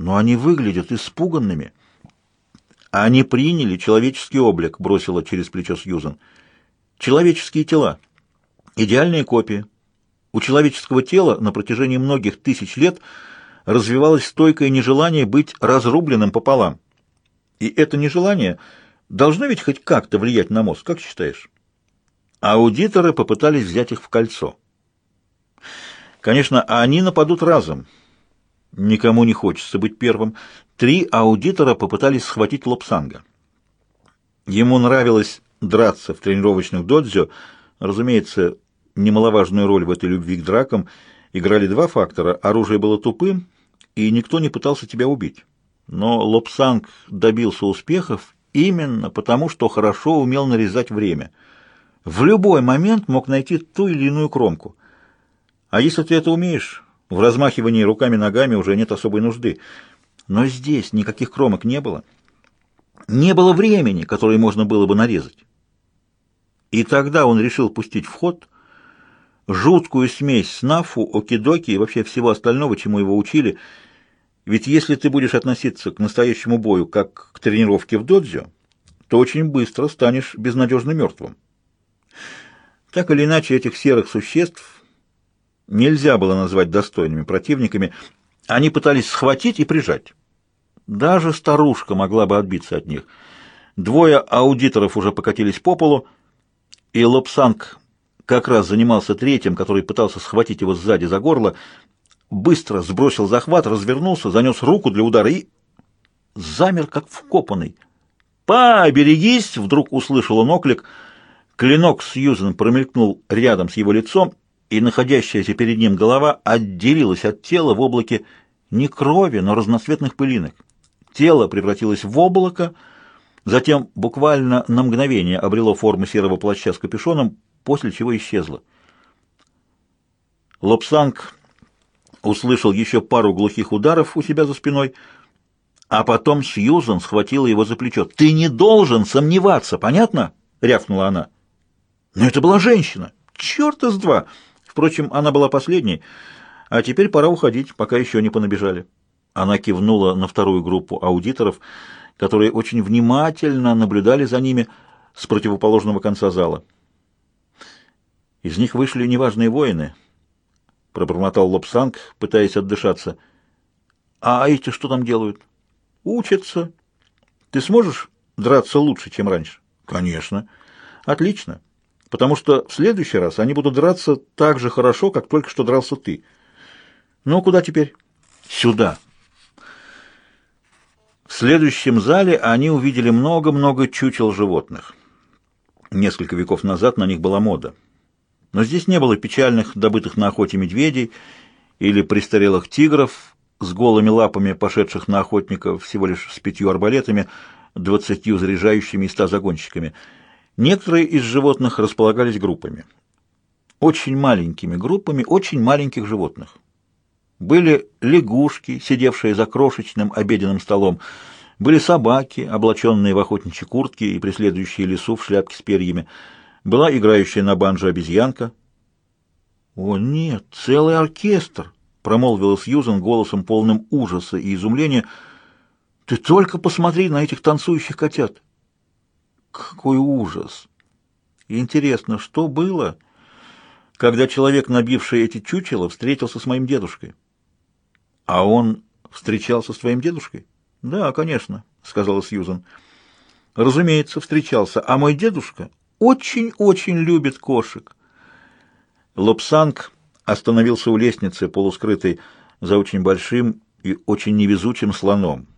Но они выглядят испуганными. Они приняли человеческий облик, бросила через плечо Сьюзан. Человеческие тела. Идеальные копии. У человеческого тела на протяжении многих тысяч лет развивалось стойкое нежелание быть разрубленным пополам. И это нежелание должно ведь хоть как-то влиять на мозг, как считаешь? Аудиторы попытались взять их в кольцо. Конечно, они нападут разом. Никому не хочется быть первым. Три аудитора попытались схватить Лобсанга. Ему нравилось драться в тренировочных додзё. Разумеется, немаловажную роль в этой любви к дракам играли два фактора. Оружие было тупым, и никто не пытался тебя убить. Но Лобсанг добился успехов именно потому, что хорошо умел нарезать время. В любой момент мог найти ту или иную кромку. А если ты это умеешь, в размахивании руками-ногами уже нет особой нужды. Но здесь никаких кромок не было. Не было времени, которое можно было бы нарезать. И тогда он решил пустить в ход жуткую смесь снафу, окидоки и вообще всего остального, чему его учили. Ведь если ты будешь относиться к настоящему бою как к тренировке в додзё, то очень быстро станешь безнадежно мертвым. Так или иначе, этих серых существ нельзя было назвать достойными противниками. Они пытались схватить и прижать. Даже старушка могла бы отбиться от них. Двое аудиторов уже покатились по полу, и Лобсанг как раз занимался третьим, который пытался схватить его сзади за горло, быстро сбросил захват, развернулся, занес руку для удара и... замер, как вкопанный. «Поберегись!» — вдруг услышал он оклик. Клинок Сьюзен промелькнул рядом с его лицом, и находящаяся перед ним голова отделилась от тела в облаке не крови, но разноцветных пылинок. Тело превратилось в облако, затем буквально на мгновение обрело форму серого плаща с капюшоном, после чего исчезло. Лобсанг услышал еще пару глухих ударов у себя за спиной, а потом Сьюзан схватила его за плечо. «Ты не должен сомневаться, понятно?» — рявкнула она. «Но это была женщина! Черта с два!» Впрочем, она была последней, а теперь пора уходить, пока еще не понабежали. Она кивнула на вторую группу аудиторов, которые очень внимательно наблюдали за ними с противоположного конца зала. Из них вышли неважные воины, пробормотал Лобсанг, пытаясь отдышаться. А эти что там делают? Учатся. Ты сможешь драться лучше, чем раньше? Конечно. Отлично потому что в следующий раз они будут драться так же хорошо, как только что дрался ты. Ну, куда теперь? Сюда. В следующем зале они увидели много-много чучел животных. Несколько веков назад на них была мода. Но здесь не было печальных, добытых на охоте медведей или престарелых тигров с голыми лапами, пошедших на охотников всего лишь с пятью арбалетами, двадцатью заряжающими и ста загонщиками – Некоторые из животных располагались группами. Очень маленькими группами очень маленьких животных. Были лягушки, сидевшие за крошечным обеденным столом, были собаки, облаченные в охотничьи куртки и преследующие лесу в шляпке с перьями, была играющая на банджо обезьянка. «О, нет, целый оркестр!» — промолвила Сьюзен голосом полным ужаса и изумления. «Ты только посмотри на этих танцующих котят!» Какой ужас! Интересно, что было, когда человек, набивший эти чучела, встретился с моим дедушкой? А он встречался с твоим дедушкой? Да, конечно, сказала Сьюзан. Разумеется, встречался. А мой дедушка очень-очень любит кошек. Лобсанг остановился у лестницы, полускрытой за очень большим и очень невезучим слоном.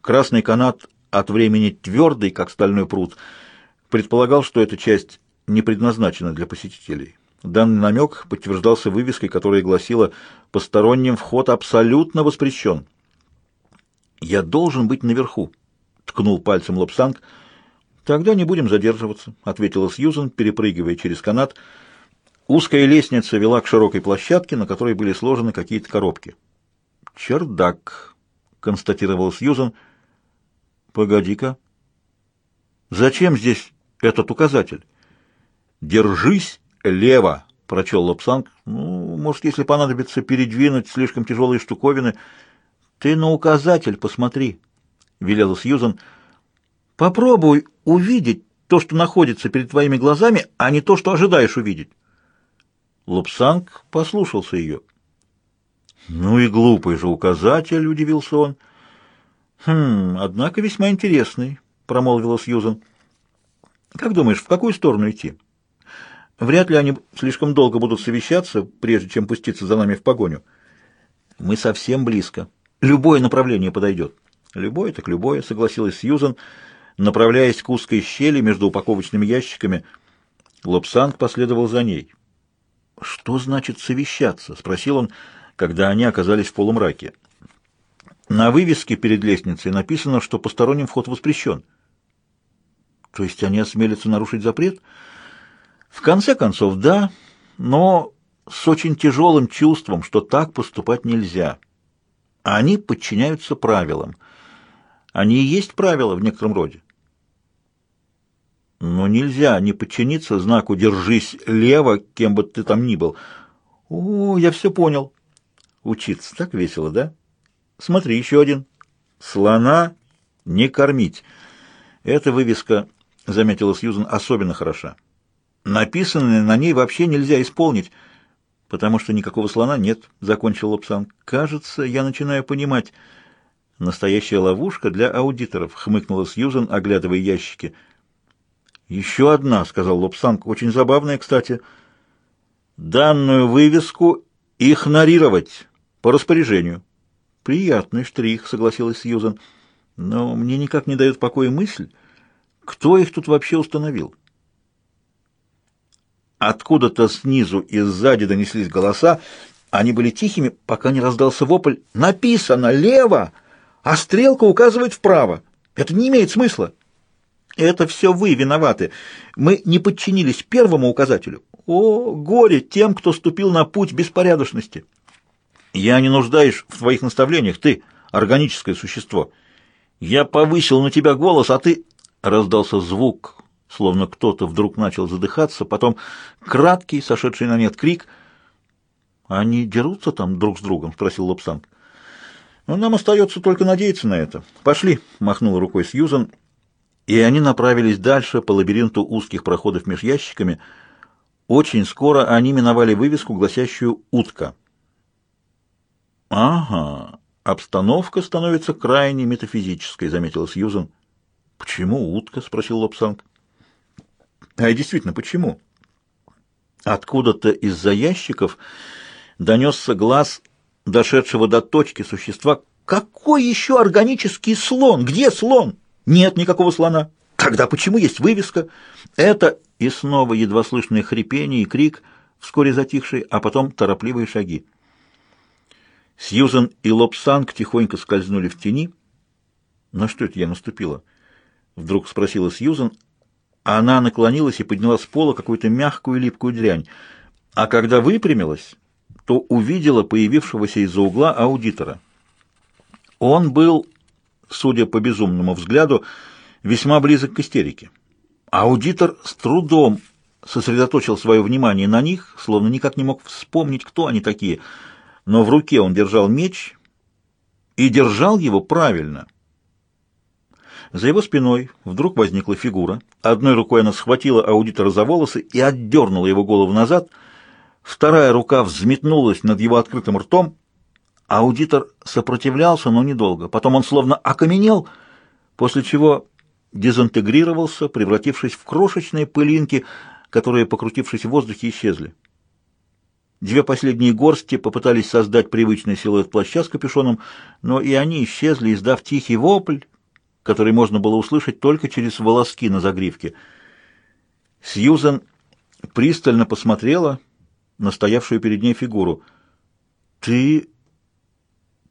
Красный канат от времени твердый, как стальной пруд, предполагал, что эта часть не предназначена для посетителей. Данный намек подтверждался вывеской, которая гласила «Посторонним вход абсолютно воспрещен». «Я должен быть наверху», — ткнул пальцем Лобсанг. «Тогда не будем задерживаться», — ответила Сьюзен, перепрыгивая через канат. Узкая лестница вела к широкой площадке, на которой были сложены какие-то коробки. «Чердак», — констатировал Сьюзен, — Погоди-ка. Зачем здесь этот указатель? Держись лево, прочел Лобсанг. Ну, может, если понадобится передвинуть слишком тяжелые штуковины. «Ты на указатель посмотри», — велела Сьюзан. «Попробуй увидеть то, что находится перед твоими глазами, а не то, что ожидаешь увидеть». Лапсанг послушался ее. «Ну и глупый же указатель», — удивился он. «Хм, однако весьма интересный», — промолвила Сьюзан. «Как думаешь, в какую сторону идти? Вряд ли они слишком долго будут совещаться, прежде чем пуститься за нами в погоню. Мы совсем близко. Любое направление подойдет». «Любое так любое», — согласилась Сьюзан, направляясь к узкой щели между упаковочными ящиками. Лобсанг последовал за ней. «Что значит совещаться?» — спросил он, когда они оказались в полумраке. На вывеске перед лестницей написано, что посторонним вход воспрещен. То есть они осмелятся нарушить запрет? В конце концов, да, но с очень тяжелым чувством, что так поступать нельзя. Они подчиняются правилам. Они и есть правила в некотором роде. Но нельзя не подчиниться знаку «держись лево», кем бы ты там ни был. О, я все понял. Учиться так весело, да? Смотри, еще один. Слона не кормить. Эта вывеска, заметила Сьюзен, особенно хороша. Написанное на ней вообще нельзя исполнить, потому что никакого слона нет, закончил Лобсан. Кажется, я начинаю понимать. Настоящая ловушка для аудиторов, хмыкнула Сьюзен, оглядывая ящики. «Еще одна», — сказал Лобсанг, — «очень забавная, кстати. Данную вывеску игнорировать по распоряжению». «Приятный штрих», — согласилась Сьюзан. «Но мне никак не дает покоя мысль, кто их тут вообще установил?» Откуда-то снизу и сзади донеслись голоса. Они были тихими, пока не раздался вопль. «Написано лево, а стрелка указывает вправо. Это не имеет смысла». Это все вы виноваты. Мы не подчинились первому указателю. О, горе тем, кто ступил на путь беспорядочности. Я не нуждаюсь в твоих наставлениях, ты органическое существо. Я повысил на тебя голос, а ты... Раздался звук, словно кто-то вдруг начал задыхаться, потом краткий, сошедший на нет крик. «Они дерутся там друг с другом?» — спросил Лобсанг. «Ну, нам остается только надеяться на это. Пошли!» — махнула рукой Сьюзан и они направились дальше по лабиринту узких проходов меж ящиками. Очень скоро они миновали вывеску, гласящую «Утка». «Ага, обстановка становится крайне метафизической», — заметила Сьюзен. «Почему утка?» — спросил Лобсанг. «А действительно, почему?» Откуда-то из-за ящиков донесся глаз дошедшего до точки существа. «Какой еще органический слон? Где слон?» Нет никакого слона. Тогда почему есть вывеска? Это и снова едва слышное хрипение и крик, вскоре затихший, а потом торопливые шаги. Сьюзан и Лобсанг тихонько скользнули в тени. «На что это я наступила?» Вдруг спросила Сьюзан. Она наклонилась и подняла с пола какую-то мягкую липкую дрянь. А когда выпрямилась, то увидела появившегося из-за угла аудитора. Он был судя по безумному взгляду, весьма близок к истерике. Аудитор с трудом сосредоточил свое внимание на них, словно никак не мог вспомнить, кто они такие, но в руке он держал меч и держал его правильно. За его спиной вдруг возникла фигура. Одной рукой она схватила аудитора за волосы и отдернула его голову назад, вторая рука взметнулась над его открытым ртом, Аудитор сопротивлялся, но недолго. Потом он словно окаменел, после чего дезинтегрировался, превратившись в крошечные пылинки, которые, покрутившись в воздухе, исчезли. Две последние горсти попытались создать привычный силуэт плаща с капюшоном, но и они исчезли, издав тихий вопль, который можно было услышать только через волоски на загривке. Сьюзен пристально посмотрела на стоявшую перед ней фигуру. «Ты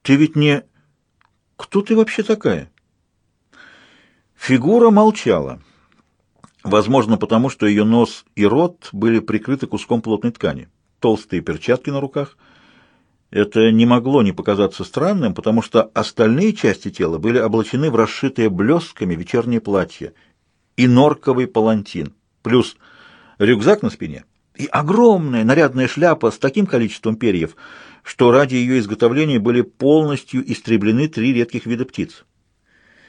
ты ведь не... Кто ты вообще такая? Фигура молчала. Возможно, потому что ее нос и рот были прикрыты куском плотной ткани. Толстые перчатки на руках. Это не могло не показаться странным, потому что остальные части тела были облачены в расшитые блестками вечернее платье и норковый палантин, плюс рюкзак на спине и огромная нарядная шляпа с таким количеством перьев, что ради ее изготовления были полностью истреблены три редких вида птиц.